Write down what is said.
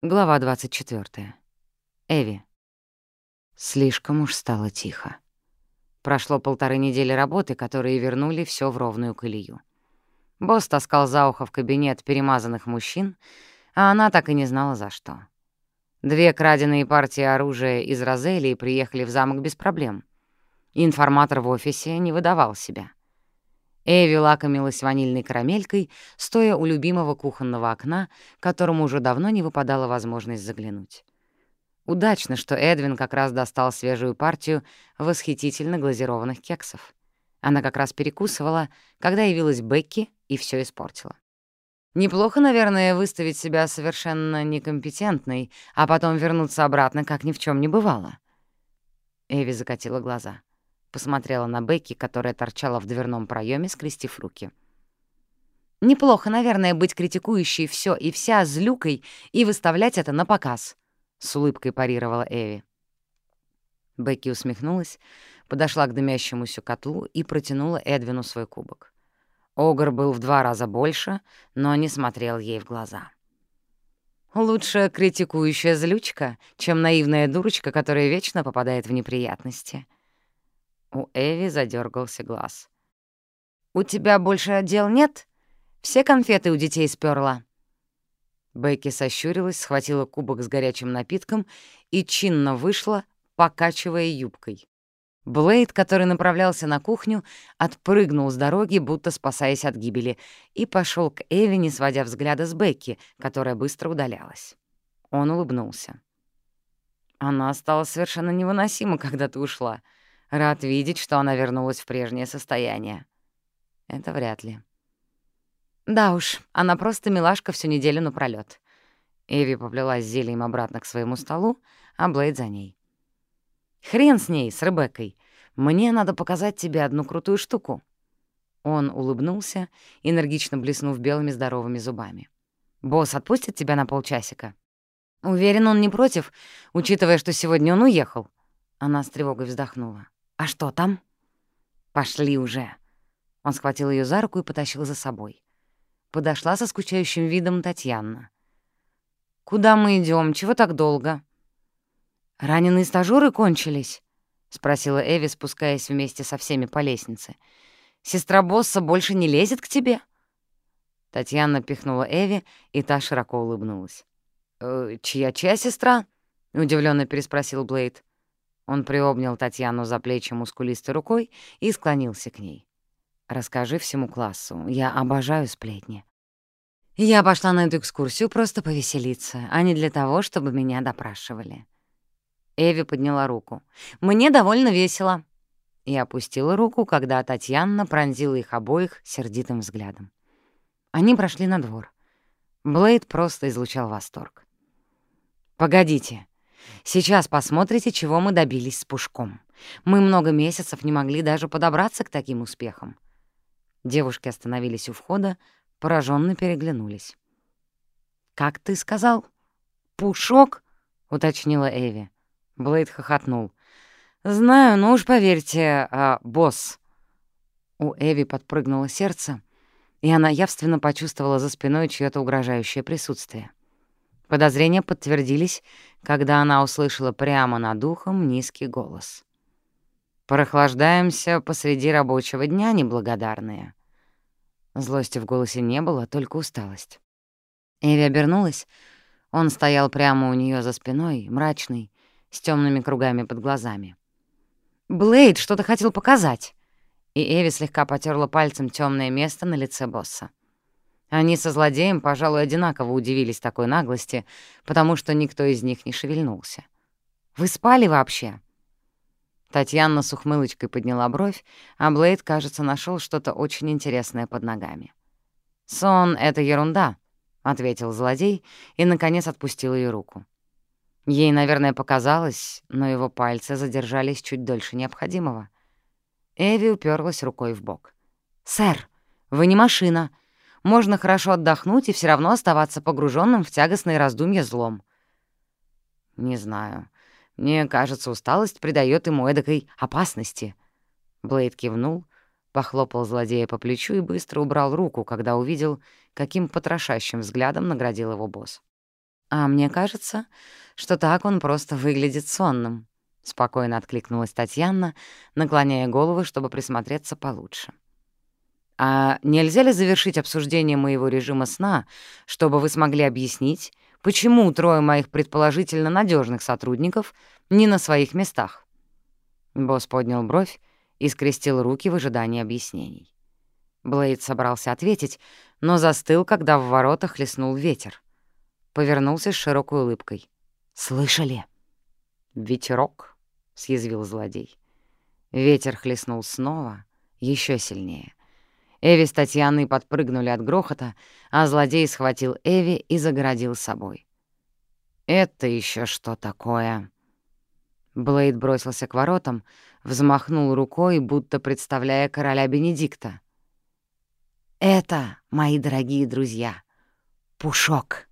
Глава 24. Эви. Слишком уж стало тихо. Прошло полторы недели работы, которые вернули все в ровную колею. Босс таскал за ухо в кабинет перемазанных мужчин, а она так и не знала, за что. Две краденые партии оружия из Розелии приехали в замок без проблем. Информатор в офисе не выдавал себя. Эви лакомилась ванильной карамелькой, стоя у любимого кухонного окна, которому уже давно не выпадала возможность заглянуть. Удачно, что Эдвин как раз достал свежую партию восхитительно глазированных кексов. Она как раз перекусывала, когда явилась Бекки и все испортила. Неплохо, наверное, выставить себя совершенно некомпетентной, а потом вернуться обратно, как ни в чем не бывало. Эви закатила глаза. Посмотрела на Бекки, которая торчала в дверном проеме, скрестив руки. «Неплохо, наверное, быть критикующей все и вся злюкой и выставлять это на показ», — с улыбкой парировала Эви. Бекки усмехнулась, подошла к дымящемуся котлу и протянула Эдвину свой кубок. Огр был в два раза больше, но не смотрел ей в глаза. «Лучше критикующая злючка, чем наивная дурочка, которая вечно попадает в неприятности», у Эви задергался глаз. «У тебя больше дел нет? Все конфеты у детей сперла. Бекки сощурилась, схватила кубок с горячим напитком и чинно вышла, покачивая юбкой. Блейд, который направлялся на кухню, отпрыгнул с дороги, будто спасаясь от гибели, и пошел к Эви, не сводя взгляда с Бекки, которая быстро удалялась. Он улыбнулся. «Она стала совершенно невыносима, когда ты ушла», Рад видеть, что она вернулась в прежнее состояние. Это вряд ли. Да уж, она просто милашка всю неделю напролёт. Эви поплелась с зельем обратно к своему столу, а Блейд за ней. «Хрен с ней, с Ребеккой. Мне надо показать тебе одну крутую штуку». Он улыбнулся, энергично блеснув белыми здоровыми зубами. «Босс отпустит тебя на полчасика?» «Уверен, он не против, учитывая, что сегодня он уехал». Она с тревогой вздохнула. «А что там?» «Пошли уже!» Он схватил ее за руку и потащил за собой. Подошла со скучающим видом Татьяна. «Куда мы идем? Чего так долго?» «Раненые стажёры кончились?» — спросила Эви, спускаясь вместе со всеми по лестнице. «Сестра босса больше не лезет к тебе?» Татьяна пихнула Эви, и та широко улыбнулась. «Э, «Чья-чья сестра?» — удивленно переспросил Блейд. Он приобнял Татьяну за плечи мускулистой рукой и склонился к ней. «Расскажи всему классу. Я обожаю сплетни». Я пошла на эту экскурсию просто повеселиться, а не для того, чтобы меня допрашивали. Эви подняла руку. «Мне довольно весело». И опустила руку, когда Татьяна пронзила их обоих сердитым взглядом. Они прошли на двор. Блейд просто излучал восторг. «Погодите», Сейчас посмотрите, чего мы добились с Пушком. Мы много месяцев не могли даже подобраться к таким успехам». Девушки остановились у входа, пораженно переглянулись. «Как ты сказал? Пушок?» — уточнила Эви. Блейд хохотнул. «Знаю, но уж поверьте, а, босс». У Эви подпрыгнуло сердце, и она явственно почувствовала за спиной чьё-то угрожающее присутствие. Подозрения подтвердились, когда она услышала прямо над ухом низкий голос. «Прохлаждаемся посреди рабочего дня, неблагодарные». Злости в голосе не было, только усталость. Эви обернулась. Он стоял прямо у нее за спиной, мрачный, с темными кругами под глазами. «Блейд что-то хотел показать!» И Эви слегка потерла пальцем темное место на лице босса. Они со злодеем, пожалуй, одинаково удивились такой наглости, потому что никто из них не шевельнулся. «Вы спали вообще?» Татьяна с ухмылочкой подняла бровь, а Блейд, кажется, нашел что-то очень интересное под ногами. «Сон — это ерунда», — ответил злодей и, наконец, отпустил ее руку. Ей, наверное, показалось, но его пальцы задержались чуть дольше необходимого. Эви уперлась рукой в бок. «Сэр, вы не машина. Можно хорошо отдохнуть и все равно оставаться погруженным в тягостные раздумья злом. Не знаю. Мне кажется, усталость придает ему эдакой опасности. Блейд кивнул, похлопал злодея по плечу и быстро убрал руку, когда увидел, каким потрошащим взглядом наградил его босс. «А мне кажется, что так он просто выглядит сонным», — спокойно откликнулась Татьяна, наклоняя голову, чтобы присмотреться получше. «А нельзя ли завершить обсуждение моего режима сна, чтобы вы смогли объяснить, почему трое моих предположительно надежных сотрудников не на своих местах?» Босс поднял бровь и скрестил руки в ожидании объяснений. Блейд собрался ответить, но застыл, когда в воротах леснул ветер. Повернулся с широкой улыбкой. «Слышали?» «Ветерок», — съязвил злодей. Ветер хлестнул снова, еще сильнее. Эви с Татьяной подпрыгнули от грохота, а злодей схватил Эви и загородил собой. «Это еще что такое?» Блейд бросился к воротам, взмахнул рукой, будто представляя короля Бенедикта. «Это, мои дорогие друзья, Пушок!»